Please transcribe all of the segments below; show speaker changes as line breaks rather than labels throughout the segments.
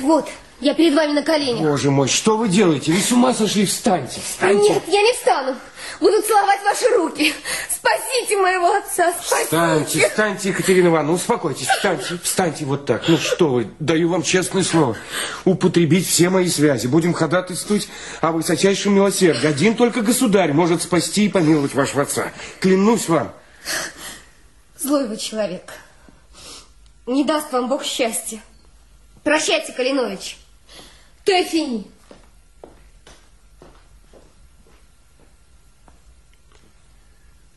Вот, я перед вами на коленях.
Боже мой, что вы делаете? Вы с ума сошли? Встаньте, встаньте.
Нет, я не встану. Буду целовать ваши руки. Спасите моего отца, спасите.
Встаньте, встаньте, Екатерина Ивановна, успокойтесь, встаньте, встаньте вот так. Ну что вы, даю вам честное слово. Употребить все мои связи. Будем ходатайствовать о высочайшем милосердии. Один только государь может спасти и помиловать вашего отца. Клянусь вам.
Злой вы человек. Не даст вам Бог счастья. Прощайте, Калинович. Теофини.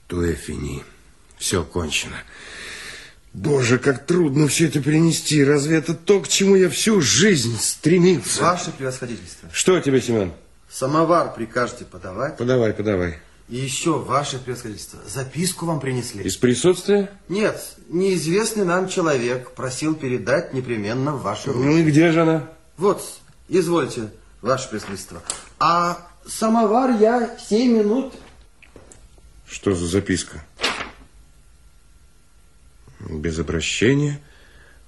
Туэфини. Все кончено. Боже, как трудно все это принести. Разве это то, к чему я всю жизнь стремился?
Ваше превосходительство.
Что тебе, Семен?
Самовар прикажете подавать.
Подавай, подавай.
И еще, ваше превосходительство, записку вам принесли.
Из присутствия?
Нет, неизвестный нам человек просил передать непременно в ваши руки.
Ну и где же она?
Вот, извольте, ваше превосходительство. А самовар я семь минут...
Что за записка? Без обращения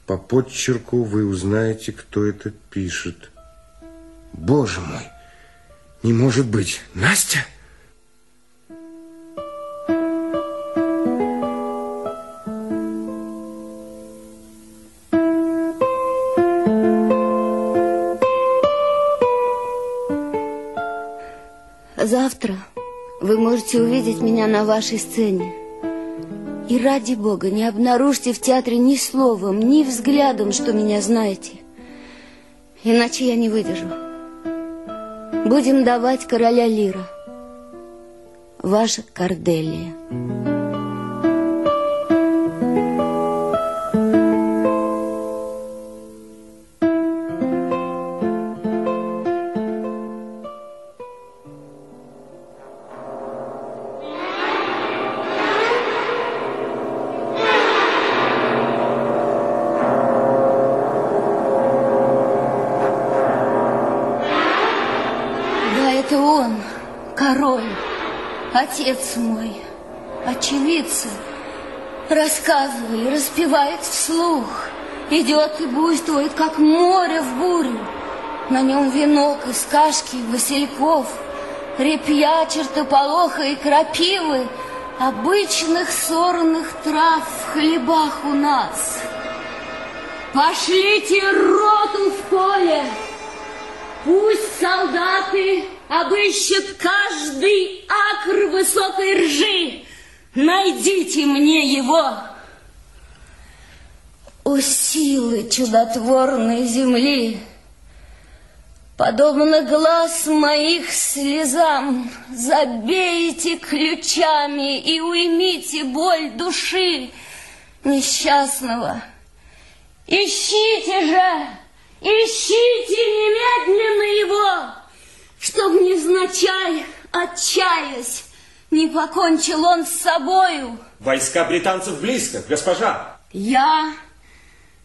по подчерку вы узнаете, кто это пишет. Боже мой, не может быть. Настя?
Завтра вы можете увидеть меня на вашей сцене. И ради бога, не обнаружьте в театре ни словом, ни взглядом, что меня знаете. Иначе я не выдержу. Будем давать короля Лира. Ваша Корделия. Это он, король, отец мой, очевидцы. Рассказывали, распевает вслух. Идет и буйствует, как море в бурю. На нем венок из кашки, васильков, репья, чертополоха и крапивы, обычных сорных трав в хлебах у нас. Пошлите роту в поле, Пусть солдаты обыщут каждый акр высокой ржи. Найдите мне его. О, силы чудотворной земли, Подобно глаз моих слезам, Забейте ключами и уймите боль души несчастного. Ищите же! Ищите немедленно его, чтоб невзначай, отчаясь, не покончил он с собою.
Войска британцев близко, госпожа.
Я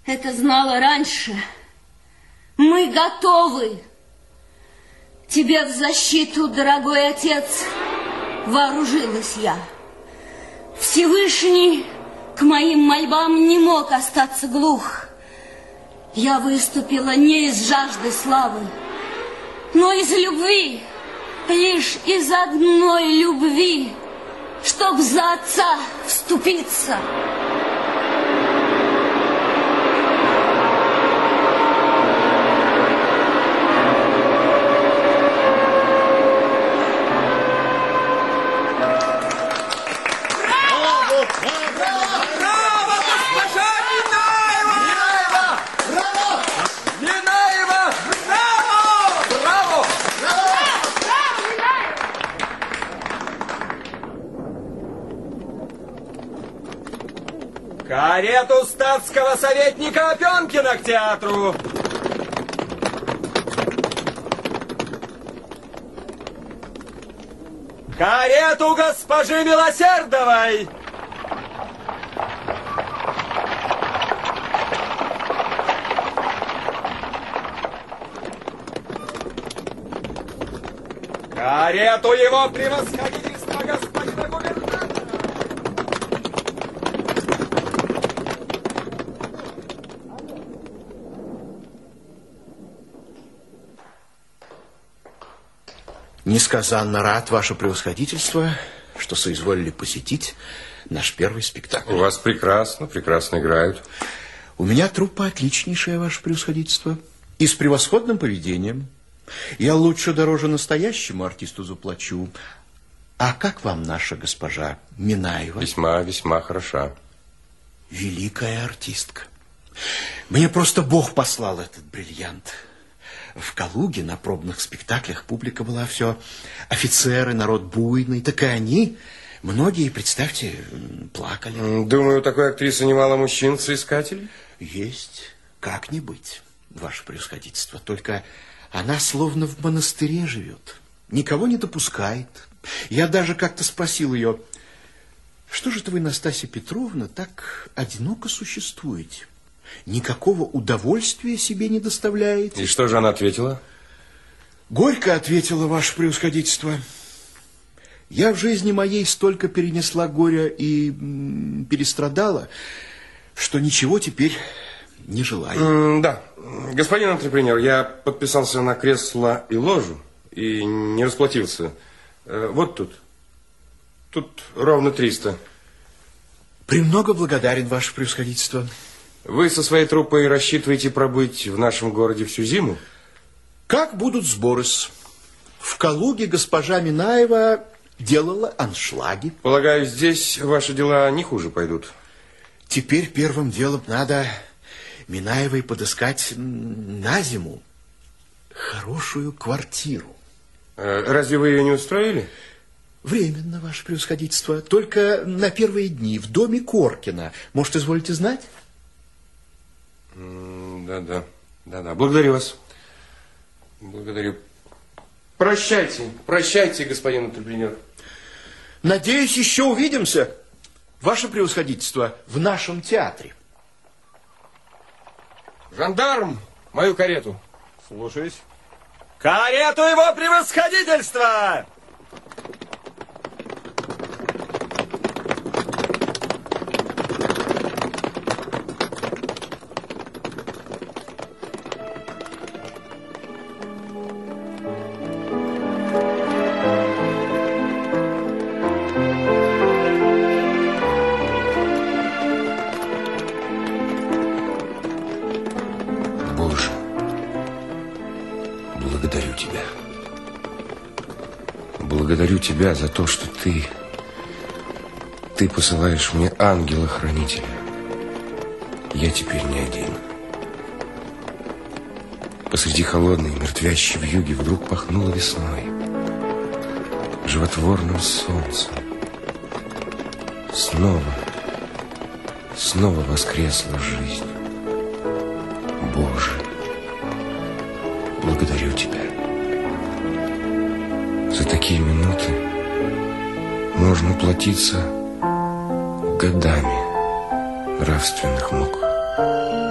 это знала раньше. Мы готовы. Тебе в защиту, дорогой отец, вооружилась я. Всевышний к моим мольбам не мог остаться глух. Я выступила не из жажды славы, но из любви, лишь из одной любви, чтоб за отца вступиться.
Карету статского советника Опенкина к театру. Карету госпожи Милосердовой. Карету его превосходительства
Несказанно рад, ваше превосходительство, что соизволили посетить наш первый спектакль.
У вас прекрасно, прекрасно играют.
У меня труппа отличнейшая, ваше превосходительство. И с превосходным поведением. Я лучше дороже настоящему артисту заплачу. А как вам наша госпожа Минаева?
Весьма, весьма хороша.
Великая артистка. Мне просто Бог послал этот бриллиант. В Калуге на пробных спектаклях публика была все офицеры, народ буйный. Так и они, многие, представьте, плакали.
Думаю, такой актрисы немало мужчин-соискателей.
Есть, как не быть, ваше превосходительство. Только она словно в монастыре живет, никого не допускает. Я даже как-то спросил ее, что же это вы, Настасья Петровна, так одиноко существуете? Никакого удовольствия себе не доставляете?
И что же она ответила?
Горько ответила ваше превосходительство. Я в жизни моей столько перенесла горя и перестрадала, что ничего теперь не желаю.
М, Да, господин антрепренер, я подписался на кресло и ложу и не расплатился. Э, Вот тут. Тут ровно 300.
Премного благодарен, ваше превосходительство.
Вы со своей труппой рассчитываете пробыть в нашем городе всю зиму?
Как будут сборы? В Калуге госпожа Минаева делала аншлаги.
Полагаю, здесь ваши дела не хуже пойдут.
Теперь первым делом надо Минаевой подыскать на зиму хорошую квартиру.
Э, Разве вы ее не устроили?
Временно, ваше превосходительство. Только на первые дни в доме Коркина. Может, изволите знать?
Да-да, да-да. Благодарю вас. Благодарю. Прощайте, прощайте, господин антрепренер.
Надеюсь, еще увидимся, ваше превосходительство, в нашем театре.
Жандарм, мою карету.
Слушаюсь. Карету его превосходительства!
Благодарю тебя. Благодарю тебя за то, что ты... Ты посылаешь мне ангела-хранителя. Я теперь не один. Посреди холодной, мертвящей вьюги вдруг пахнуло весной. Животворным солнцем. Снова, снова воскресла жизнь. Боже, благодарю Тебя. За такие минуты можно платиться годами нравственных мук.